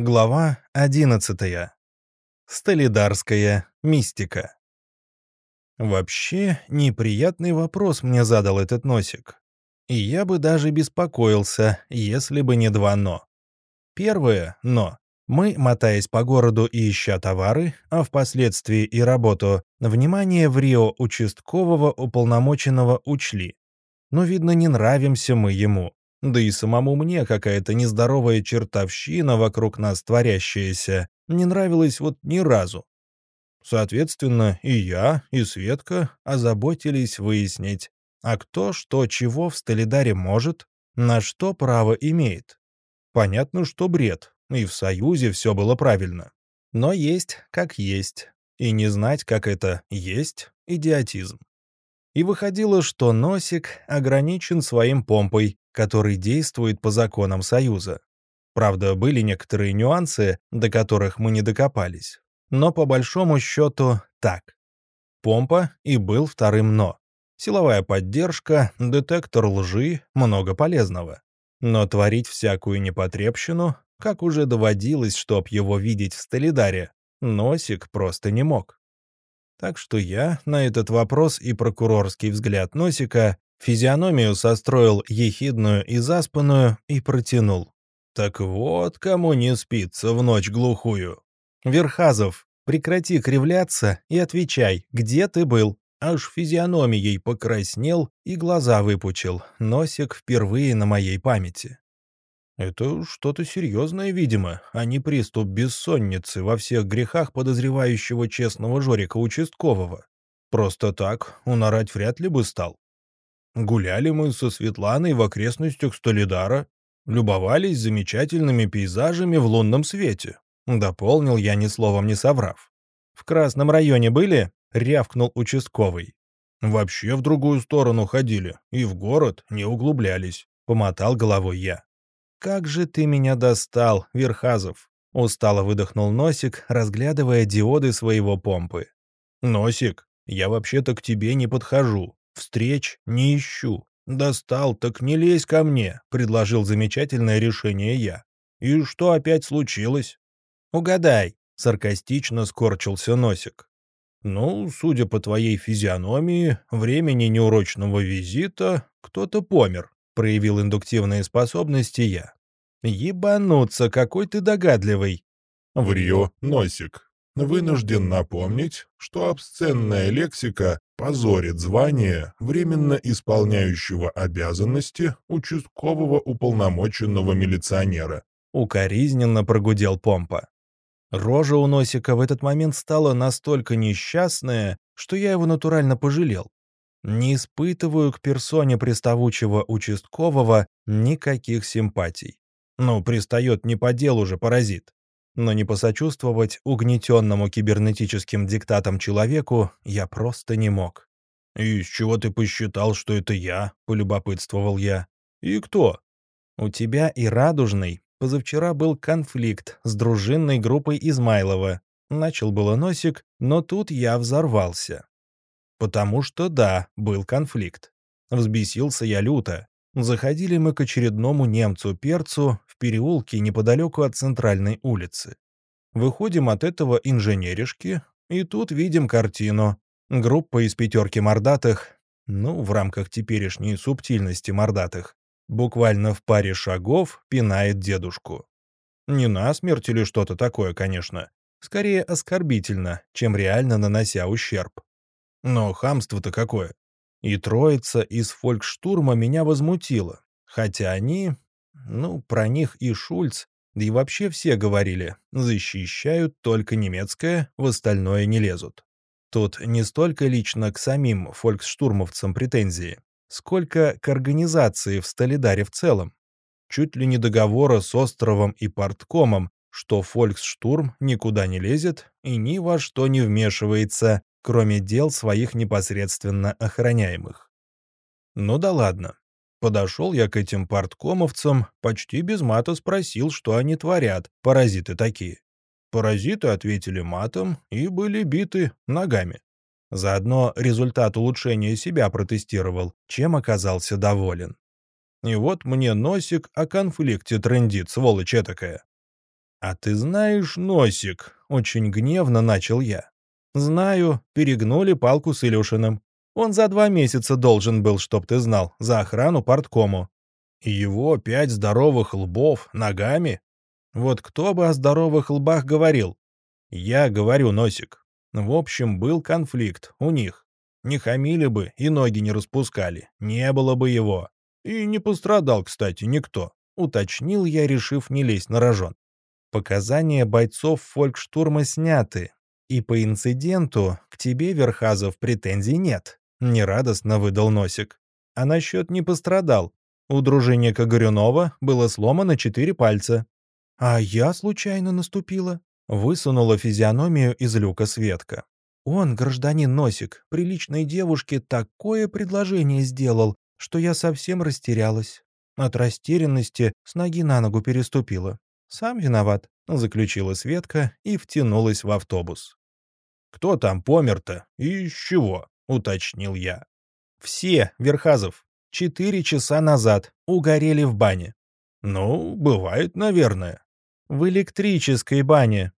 Глава 11. Столидарская мистика. Вообще, неприятный вопрос мне задал этот носик. И я бы даже беспокоился, если бы не два «но». Первое «но». Мы, мотаясь по городу и ища товары, а впоследствии и работу, внимание в Рио участкового уполномоченного учли. Но, видно, не нравимся мы ему. Да и самому мне какая-то нездоровая чертовщина вокруг нас творящаяся не нравилась вот ни разу. Соответственно, и я, и Светка озаботились выяснить, а кто что чего в Столидаре может, на что право имеет. Понятно, что бред, и в Союзе все было правильно. Но есть как есть, и не знать, как это есть, идиотизм. И выходило, что носик ограничен своим помпой, который действует по законам Союза. Правда, были некоторые нюансы, до которых мы не докопались. Но по большому счету так. Помпа и был вторым «но». Силовая поддержка, детектор лжи, много полезного. Но творить всякую непотребщину, как уже доводилось, чтоб его видеть в Столидаре, Носик просто не мог. Так что я на этот вопрос и прокурорский взгляд Носика Физиономию состроил ехидную и заспанную и протянул. «Так вот, кому не спится в ночь глухую». «Верхазов, прекрати кривляться и отвечай, где ты был?» Аж физиономией покраснел и глаза выпучил, носик впервые на моей памяти. Это что-то серьезное, видимо, а не приступ бессонницы во всех грехах подозревающего честного Жорика участкового. Просто так он орать вряд ли бы стал. Гуляли мы со Светланой в окрестностях Столидара, любовались замечательными пейзажами в лунном свете. Дополнил я ни словом не соврав. «В Красном районе были?» — рявкнул участковый. «Вообще в другую сторону ходили и в город не углублялись», — помотал головой я. «Как же ты меня достал, Верхазов!» — устало выдохнул Носик, разглядывая диоды своего помпы. «Носик, я вообще-то к тебе не подхожу. Встреч не ищу. Достал, так не лезь ко мне, предложил замечательное решение я. И что опять случилось? Угадай, саркастично скорчился носик. Ну, судя по твоей физиономии, времени неурочного визита кто-то помер, проявил индуктивные способности я. Ебануться, какой ты догадливый. Врё, носик, вынужден напомнить, что обсценная лексика позорит звание временно исполняющего обязанности участкового уполномоченного милиционера. Укоризненно прогудел Помпа. Рожа у Носика в этот момент стала настолько несчастная, что я его натурально пожалел. Не испытываю к персоне приставучего участкового никаких симпатий. Ну, пристает не по делу же паразит но не посочувствовать угнетенному кибернетическим диктатам человеку я просто не мог. «И с чего ты посчитал, что это я?» — полюбопытствовал я. «И кто?» «У тебя и Радужный. Позавчера был конфликт с дружинной группой Измайлова. Начал было носик, но тут я взорвался. Потому что да, был конфликт. Взбесился я люто. Заходили мы к очередному немцу-перцу переулке неподалеку от центральной улицы. Выходим от этого инженеришки, и тут видим картину. Группа из пятерки мордатых, ну, в рамках теперешней субтильности мордатых, буквально в паре шагов пинает дедушку. Не насмерть или что-то такое, конечно. Скорее оскорбительно, чем реально нанося ущерб. Но хамство-то какое. И троица из фолькштурма меня возмутила. Хотя они, ну, про них и Шульц, да и вообще все говорили, защищают только немецкое, в остальное не лезут. Тут не столько лично к самим фольксштурмовцам претензии, сколько к организации в Столидаре в целом. Чуть ли не договора с островом и порткомом, что фольксштурм никуда не лезет и ни во что не вмешивается, кроме дел своих непосредственно охраняемых. Ну да ладно. Подошел я к этим порткомовцам, почти без мата спросил, что они творят, паразиты такие. Паразиты ответили матом и были биты ногами. Заодно результат улучшения себя протестировал, чем оказался доволен. И вот мне носик о конфликте трендит, сволочь такая. «А ты знаешь, Носик?» — очень гневно начал я. «Знаю, перегнули палку с Илюшиным. Он за два месяца должен был, чтоб ты знал, за охрану порткому. И его пять здоровых лбов ногами? Вот кто бы о здоровых лбах говорил? Я говорю, Носик. В общем, был конфликт у них. Не хамили бы и ноги не распускали. Не было бы его. И не пострадал, кстати, никто. Уточнил я, решив не лезть на рожон. Показания бойцов фолькштурма сняты. И по инциденту к тебе, Верхазов, претензий нет. Нерадостно выдал Носик. А насчет не пострадал. У дружинника Горюнова было сломано четыре пальца. А я случайно наступила. Высунула физиономию из люка Светка. Он, гражданин Носик, приличной девушке такое предложение сделал, что я совсем растерялась. От растерянности с ноги на ногу переступила. «Сам виноват», — заключила Светка и втянулась в автобус. «Кто там помер-то? И из чего?» — уточнил я. «Все, Верхазов. Четыре часа назад. Угорели в бане». «Ну, бывает, наверное». «В электрической бане».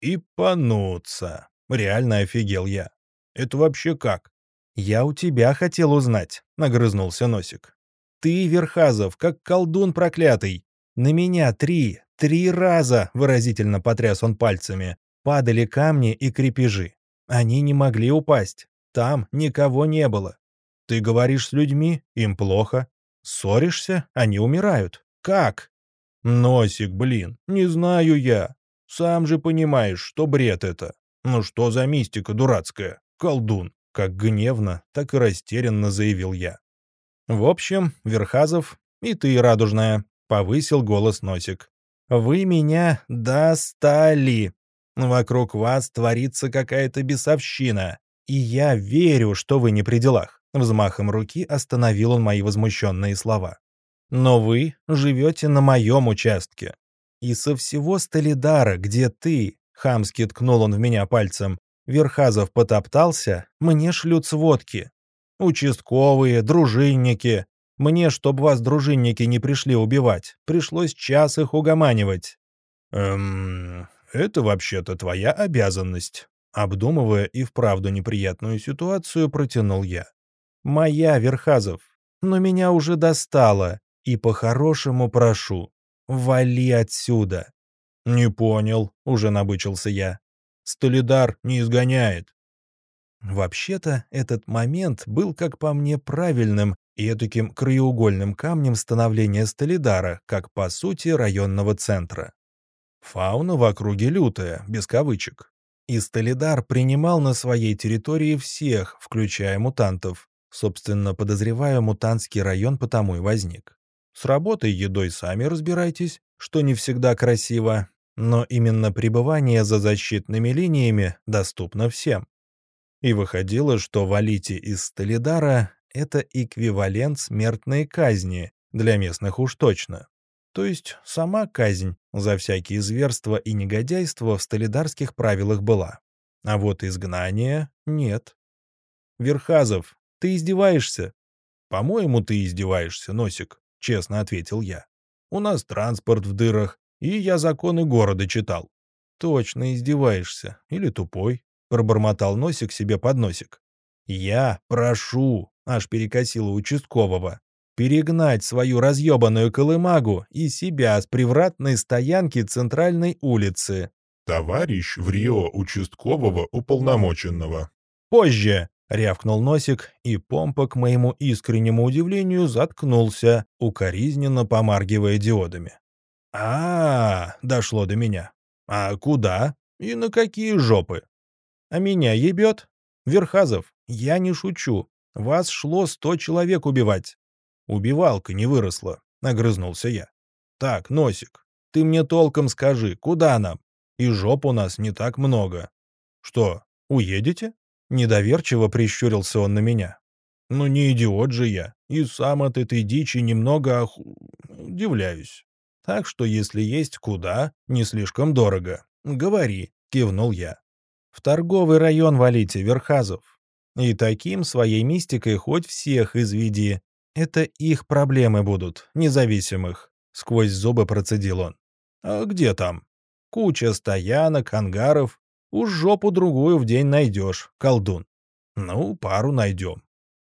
«И пануться». Реально офигел я. «Это вообще как?» «Я у тебя хотел узнать», — нагрызнулся Носик. «Ты, Верхазов, как колдун проклятый. На меня три, три раза, — выразительно потряс он пальцами, — падали камни и крепежи. Они не могли упасть. Там никого не было. Ты говоришь с людьми, им плохо. Ссоришься, они умирают. Как? Носик, блин, не знаю я. Сам же понимаешь, что бред это. Ну что за мистика дурацкая? Колдун. Как гневно, так и растерянно заявил я. В общем, Верхазов, и ты, Радужная, повысил голос Носик. Вы меня достали. Вокруг вас творится какая-то бесовщина. И я верю, что вы не при делах. Взмахом руки остановил он мои возмущенные слова. Но вы живете на моем участке. И со всего Столидара, где ты, хамски ткнул он в меня пальцем, Верхазов потоптался, мне шлют сводки. Участковые, дружинники. Мне, чтоб вас дружинники не пришли убивать, пришлось час их угоманивать. Эм, это вообще-то твоя обязанность. Обдумывая и вправду неприятную ситуацию, протянул я. Моя, Верхазов. Но меня уже достало. И по-хорошему прошу. Вали отсюда. Не понял, уже набычился я. Столидар не изгоняет. Вообще-то, этот момент был, как по мне, правильным и таким краеугольным камнем становления Столидара, как по сути районного центра. Фауна в округе лютая, без кавычек. И Столидар принимал на своей территории всех, включая мутантов. Собственно, подозреваю, мутантский район потому и возник. С работой едой сами разбирайтесь, что не всегда красиво, но именно пребывание за защитными линиями доступно всем. И выходило, что валите из Столидара — это эквивалент смертной казни, для местных уж точно. То есть сама казнь за всякие зверства и негодяйства в столидарских правилах была. А вот изгнание — нет. «Верхазов, ты издеваешься?» «По-моему, ты издеваешься, Носик», — честно ответил я. «У нас транспорт в дырах, и я законы города читал». «Точно издеваешься. Или тупой», — пробормотал Носик себе под носик. «Я прошу», — аж перекосило участкового, «перегнать свою разъебанную колымагу и себя с привратной стоянки центральной улицы». «Товарищ в Рио участкового уполномоченного». «Позже», — рявкнул Носик, и Помпа, к моему искреннему удивлению, заткнулся, укоризненно помаргивая диодами. а, -а, -а дошло до меня. «А куда? И на какие жопы?» «А меня ебет?» «Верхазов, я не шучу. Вас шло сто человек убивать». «Убивалка не выросла», — огрызнулся я. «Так, Носик, ты мне толком скажи, куда нам? И жоп у нас не так много». «Что, уедете?» Недоверчиво прищурился он на меня. «Ну не идиот же я, и сам от этой дичи немного ох... удивляюсь. Так что если есть куда, не слишком дорого, говори», — кивнул я. «В торговый район валите, Верхазов. И таким своей мистикой хоть всех изведи. Это их проблемы будут, независимых», — сквозь зубы процедил он. «А где там?» Куча стоянок, ангаров. Уж жопу другую в день найдешь, колдун. Ну, пару найдем.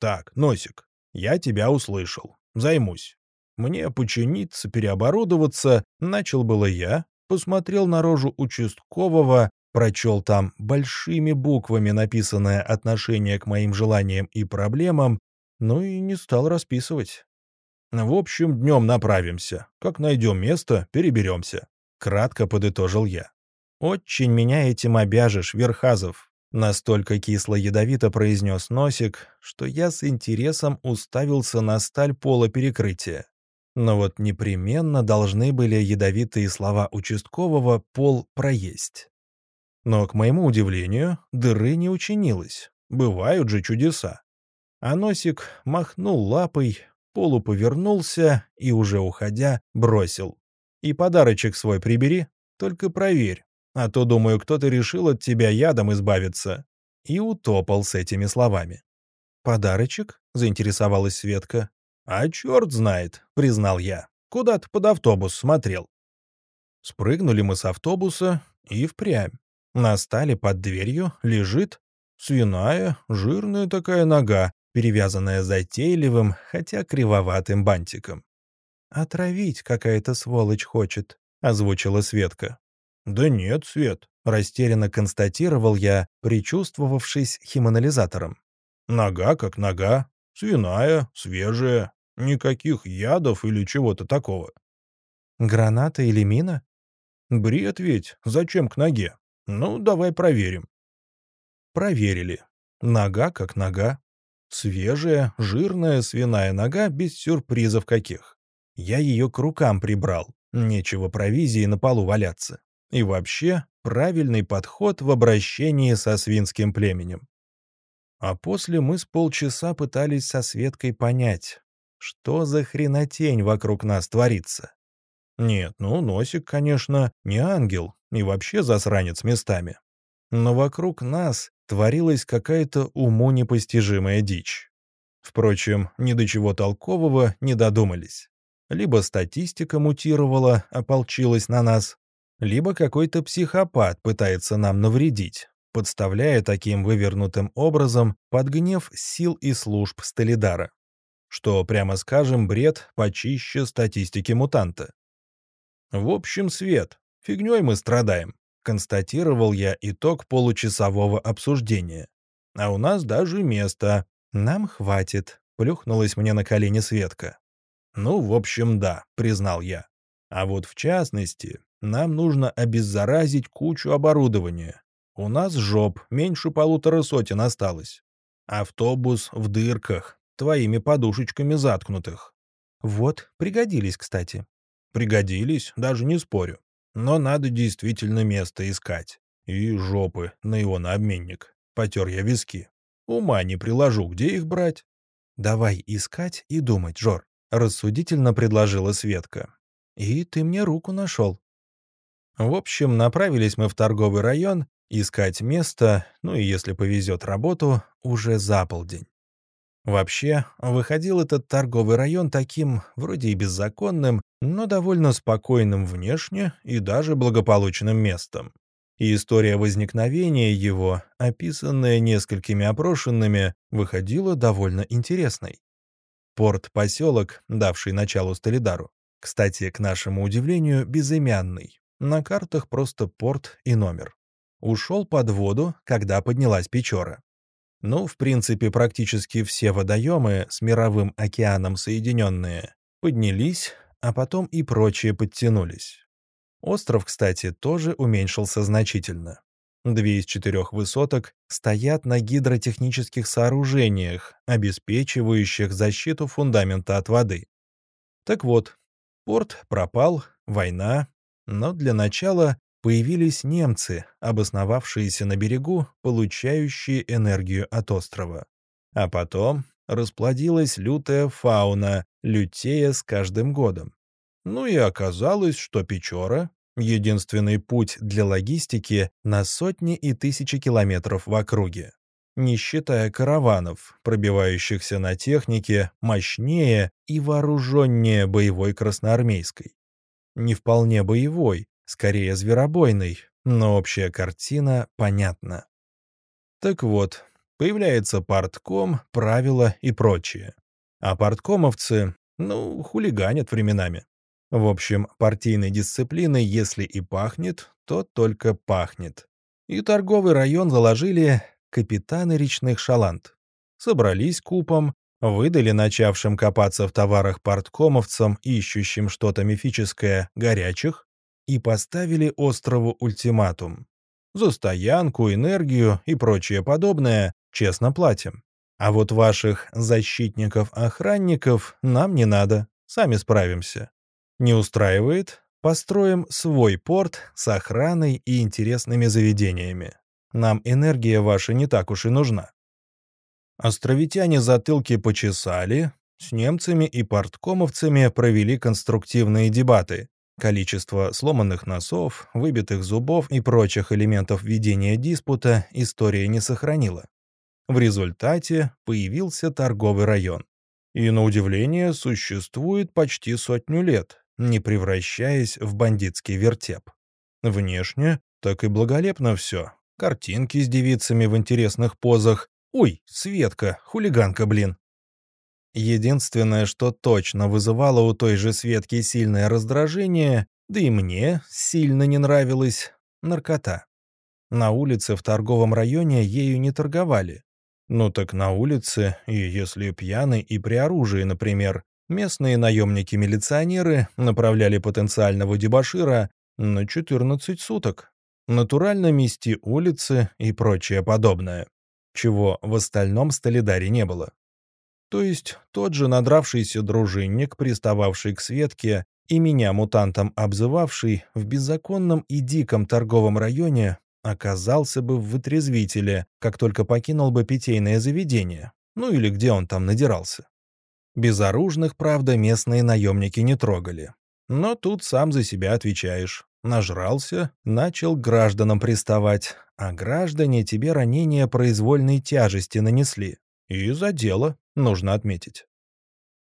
Так, Носик, я тебя услышал. Займусь. Мне починиться, переоборудоваться, начал было я, посмотрел на рожу участкового, прочел там большими буквами написанное отношение к моим желаниям и проблемам, ну и не стал расписывать. В общем, днем направимся. Как найдем место, переберемся. Кратко подытожил я. «Очень меня этим обяжешь, Верхазов», — настолько кисло-ядовито произнес Носик, что я с интересом уставился на сталь пола перекрытия. Но вот непременно должны были ядовитые слова участкового пол проесть. Но, к моему удивлению, дыры не учинилось. Бывают же чудеса. А носик махнул лапой, полуповернулся и, уже уходя, бросил. «И подарочек свой прибери, только проверь, а то, думаю, кто-то решил от тебя ядом избавиться». И утопал с этими словами. «Подарочек?» — заинтересовалась Светка. «А черт знает», — признал я. «Куда-то под автобус смотрел». Спрыгнули мы с автобуса и впрямь. На стале под дверью лежит свиная, жирная такая нога, перевязанная затейливым, хотя кривоватым бантиком. «Отравить какая-то сволочь хочет», — озвучила Светка. «Да нет, Свет», — растерянно констатировал я, причувствовавшись химанализатором. «Нога как нога, свиная, свежая, никаких ядов или чего-то такого». «Граната или мина?» «Бред ведь, зачем к ноге? Ну, давай проверим». Проверили. Нога как нога. Свежая, жирная свиная нога без сюрпризов каких. Я ее к рукам прибрал. Нечего провизии на полу валяться. И вообще, правильный подход в обращении со свинским племенем. А после мы с полчаса пытались со Светкой понять, что за хренотень вокруг нас творится. Нет, ну, Носик, конечно, не ангел и вообще засранец местами. Но вокруг нас творилась какая-то уму непостижимая дичь. Впрочем, ни до чего толкового не додумались. Либо статистика мутировала, ополчилась на нас, либо какой-то психопат пытается нам навредить, подставляя таким вывернутым образом под гнев сил и служб Сталидара. Что, прямо скажем, бред почище статистики мутанта. В общем, Свет, фигней мы страдаем, констатировал я итог получасового обсуждения. А у нас даже место. Нам хватит, плюхнулась мне на колени Светка. Ну, в общем, да, признал я. А вот в частности, нам нужно обеззаразить кучу оборудования. У нас жоп, меньше полутора сотен осталось. Автобус в дырках, твоими подушечками заткнутых. Вот, пригодились, кстати. Пригодились, даже не спорю. Но надо действительно место искать. И жопы на его на обменник. Потер я виски. Ума не приложу, где их брать? Давай искать и думать, Жор. Рассудительно предложила Светка. И ты мне руку нашел. В общем, направились мы в торговый район искать место, ну и если повезет работу, уже за полдень. Вообще, выходил этот торговый район таким, вроде и беззаконным, но довольно спокойным внешне и даже благополучным местом. И история возникновения его, описанная несколькими опрошенными, выходила довольно интересной. Порт-поселок, давший началу Столидару, кстати, к нашему удивлению, безымянный. На картах просто порт и номер. Ушел под воду, когда поднялась Печора. Ну, в принципе, практически все водоемы с мировым океаном соединенные поднялись, а потом и прочие подтянулись. Остров, кстати, тоже уменьшился значительно. Две из четырех высоток стоят на гидротехнических сооружениях, обеспечивающих защиту фундамента от воды. Так вот, порт пропал, война, но для начала появились немцы, обосновавшиеся на берегу, получающие энергию от острова. А потом расплодилась лютая фауна, лютея с каждым годом. Ну и оказалось, что Печора — единственный путь для логистики на сотни и тысячи километров в округе. Не считая караванов, пробивающихся на технике мощнее и вооруженнее боевой красноармейской. Не вполне боевой, скорее зверобойный, но общая картина понятна. Так вот, появляется партком, правила и прочее. А парткомовцы, ну, хулиганят временами. В общем, партийной дисциплиной, если и пахнет, то только пахнет. И торговый район заложили капитаны речных шаланд. Собрались купом, выдали начавшим копаться в товарах порткомовцам, ищущим что-то мифическое, горячих, и поставили острову ультиматум. За стоянку, энергию и прочее подобное честно платим. А вот ваших защитников-охранников нам не надо, сами справимся. Не устраивает? Построим свой порт с охраной и интересными заведениями. Нам энергия ваша не так уж и нужна. Островитяне затылки почесали, с немцами и порткомовцами провели конструктивные дебаты. Количество сломанных носов, выбитых зубов и прочих элементов ведения диспута история не сохранила. В результате появился торговый район. И, на удивление, существует почти сотню лет, не превращаясь в бандитский вертеп. Внешне так и благолепно все. Картинки с девицами в интересных позах. Ой, Светка, хулиганка, блин. Единственное, что точно вызывало у той же Светки сильное раздражение, да и мне сильно не нравилось — наркота. На улице в торговом районе ею не торговали. Ну так на улице, и если пьяный и при оружии, например, Местные наемники-милиционеры направляли потенциального дебошира на 14 суток. Натурально мести улицы и прочее подобное, чего в остальном Столидаре не было. То есть тот же надравшийся дружинник, пристававший к Светке, и меня, мутантом обзывавший, в беззаконном и диком торговом районе, оказался бы в вытрезвителе, как только покинул бы питейное заведение, ну или где он там надирался. Безоружных, правда, местные наемники не трогали. Но тут сам за себя отвечаешь. Нажрался, начал гражданам приставать, а граждане тебе ранения произвольной тяжести нанесли. И за дело, нужно отметить.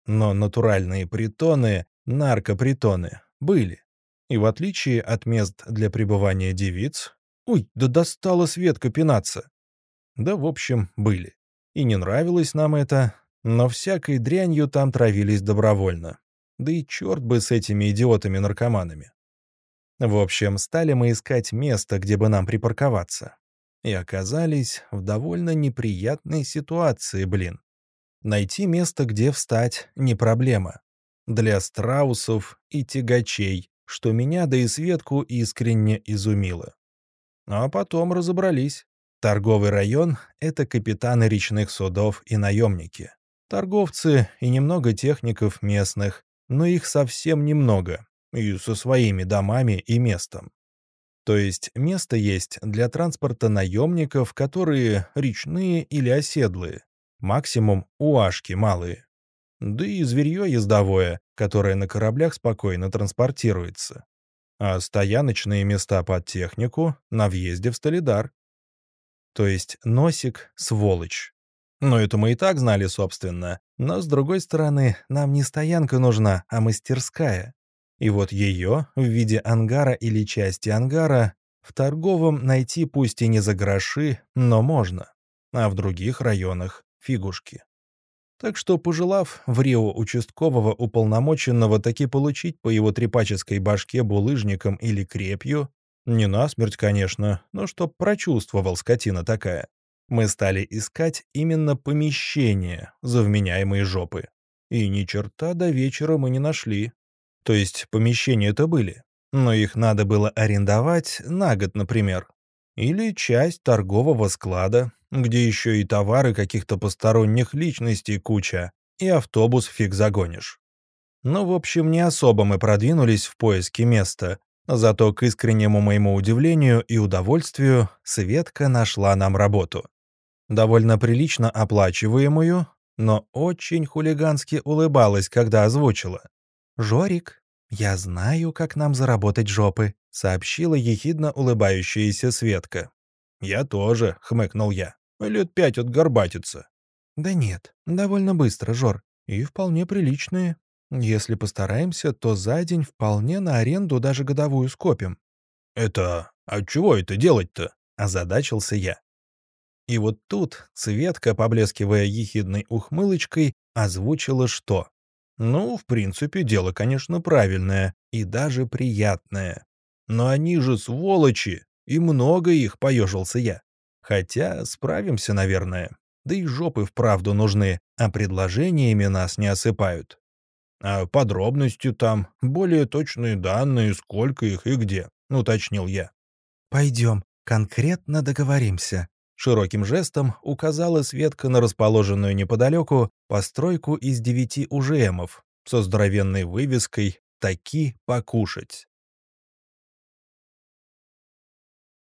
Но натуральные притоны, наркопритоны, были. И в отличие от мест для пребывания девиц... Ой, да достала Светка пинаться. Да, в общем, были. И не нравилось нам это, но всякой дрянью там травились добровольно. Да и черт бы с этими идиотами-наркоманами. В общем, стали мы искать место, где бы нам припарковаться. И оказались в довольно неприятной ситуации, блин. Найти место, где встать, не проблема. Для страусов и тягачей, что меня да и Светку искренне изумило. А потом разобрались. Торговый район — это капитаны речных судов и наемники. Торговцы и немного техников местных, но их совсем немного, и со своими домами и местом. То есть место есть для транспорта наемников, которые речные или оседлые, максимум уашки малые. Да и зверье ездовое, которое на кораблях спокойно транспортируется. А стояночные места под технику на въезде в Столидар. То есть носик — сволочь. Но это мы и так знали, собственно. Но, с другой стороны, нам не стоянка нужна, а мастерская. И вот ее, в виде ангара или части ангара, в торговом найти пусть и не за гроши, но можно. А в других районах — фигушки. Так что, пожелав в Рио участкового уполномоченного таки получить по его трепаческой башке булыжником или крепью, не насмерть, конечно, но чтоб прочувствовал скотина такая, мы стали искать именно помещение за вменяемые жопы. И ни черта до вечера мы не нашли. То есть помещения-то были, но их надо было арендовать на год, например. Или часть торгового склада, где еще и товары каких-то посторонних личностей куча, и автобус фиг загонишь. Ну, в общем, не особо мы продвинулись в поиске места, зато к искреннему моему удивлению и удовольствию Светка нашла нам работу довольно прилично оплачиваемую, но очень хулигански улыбалась, когда озвучила. «Жорик, я знаю, как нам заработать жопы», — сообщила ехидно улыбающаяся Светка. «Я тоже», — хмыкнул я. «Лет пять от горбатица». «Да нет, довольно быстро, Жор, и вполне приличные. Если постараемся, то за день вполне на аренду даже годовую скопим. Это... А чего это делать-то? Озадачился я. И вот тут Светка, поблескивая ехидной ухмылочкой, озвучила что? Ну, в принципе, дело, конечно, правильное и даже приятное. Но они же сволочи, и много их, поежился я. Хотя справимся, наверное. Да и жопы вправду нужны, а предложениями нас не осыпают. А подробности там, более точные данные, сколько их и где, уточнил я. «Пойдем, конкретно договоримся», — широким жестом указала Светка на расположенную неподалеку постройку из девяти УЖМов со здоровенной вывеской «Таки покушать».